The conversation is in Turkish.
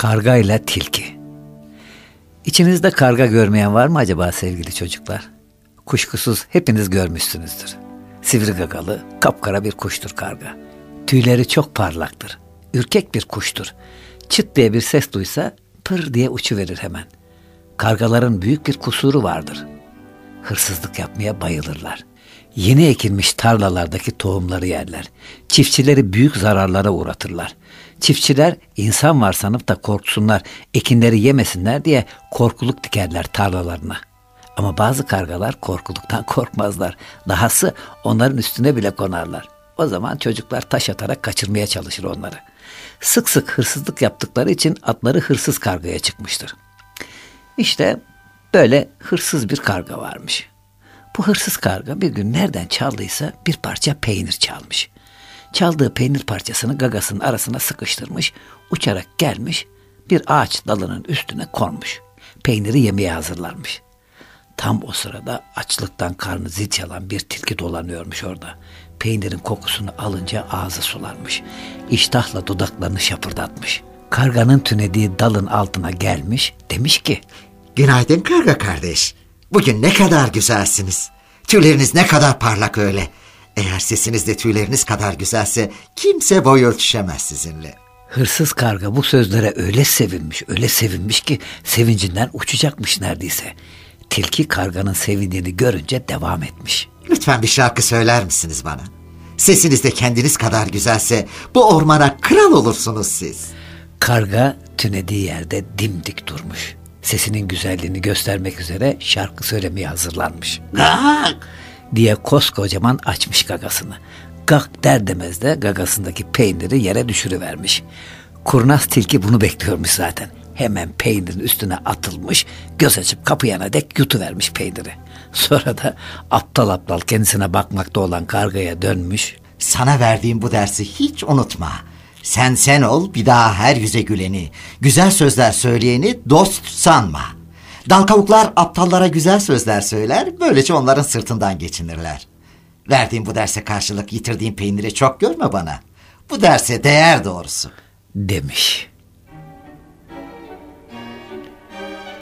Karga ile tilki. İçinizde karga görmeyen var mı acaba sevgili çocuklar? Kuşkusuz hepiniz görmüşsünüzdür. Sivri gagalı, kapkara bir kuştur karga. Tüyleri çok parlaktır. Ürkek bir kuştur. Çıt diye bir ses duysa pır diye uçuverir hemen. Kargaların büyük bir kusuru vardır. Hırsızlık yapmaya bayılırlar. Yeni ekilmiş tarlalardaki tohumları yerler. Çiftçileri büyük zararlara uğratırlar. Çiftçiler insan var sanıp da korksunlar, ekinleri yemesinler diye korkuluk dikerler tarlalarına. Ama bazı kargalar korkuluktan korkmazlar. Dahası onların üstüne bile konarlar. O zaman çocuklar taş atarak kaçırmaya çalışır onları. Sık sık hırsızlık yaptıkları için atları hırsız kargaya çıkmıştır. İşte böyle hırsız bir karga varmış. Bu hırsız karga bir gün nereden çaldıysa bir parça peynir çalmış. Çaldığı peynir parçasını gagasının arasına sıkıştırmış, uçarak gelmiş, bir ağaç dalının üstüne konmuş. Peyniri yemeye hazırlarmış. Tam o sırada açlıktan karnı zil çalan bir tilki dolanıyormuş orada. Peynirin kokusunu alınca ağzı sulanmış. İştahla dudaklarını şapırdatmış. Karganın tünediği dalın altına gelmiş, demiş ki... Günaydın karga kardeş. Bugün ne kadar güzelsiniz. Tüyleriniz ne kadar parlak öyle. Eğer sesiniz de tüyleriniz kadar güzelse kimse boy ölçüşemez sizinle. Hırsız karga bu sözlere öyle sevinmiş, öyle sevinmiş ki sevincinden uçacakmış neredeyse. Tilki karganın sevindiğini görünce devam etmiş. Lütfen bir şarkı söyler misiniz bana? Sesiniz de kendiniz kadar güzelse bu ormana kral olursunuz siz. Karga tünediği yerde dimdik durmuş. Sesinin güzelliğini göstermek üzere şarkı söylemeye hazırlanmış. Gak! diye koskocaman açmış gagasını. Gak der demez de gagasındaki peyniri yere düşürüvermiş. Kurnaz tilki bunu bekliyormuş zaten. Hemen peynirin üstüne atılmış, göz açıp kapıyana dek yutuvermiş peyniri. Sonra da aptal aptal kendisine bakmakta olan kargaya dönmüş. Sana verdiğim bu dersi hiç unutma. Sen sen ol bir daha her yüze güleni, güzel sözler söyleyeni dost sanma. Dal kavuklar aptallara güzel sözler söyler, böylece onların sırtından geçinirler. Verdiğim bu derse karşılık yitirdiğim peyniri çok görme bana. Bu derse değer doğrusu. Demiş.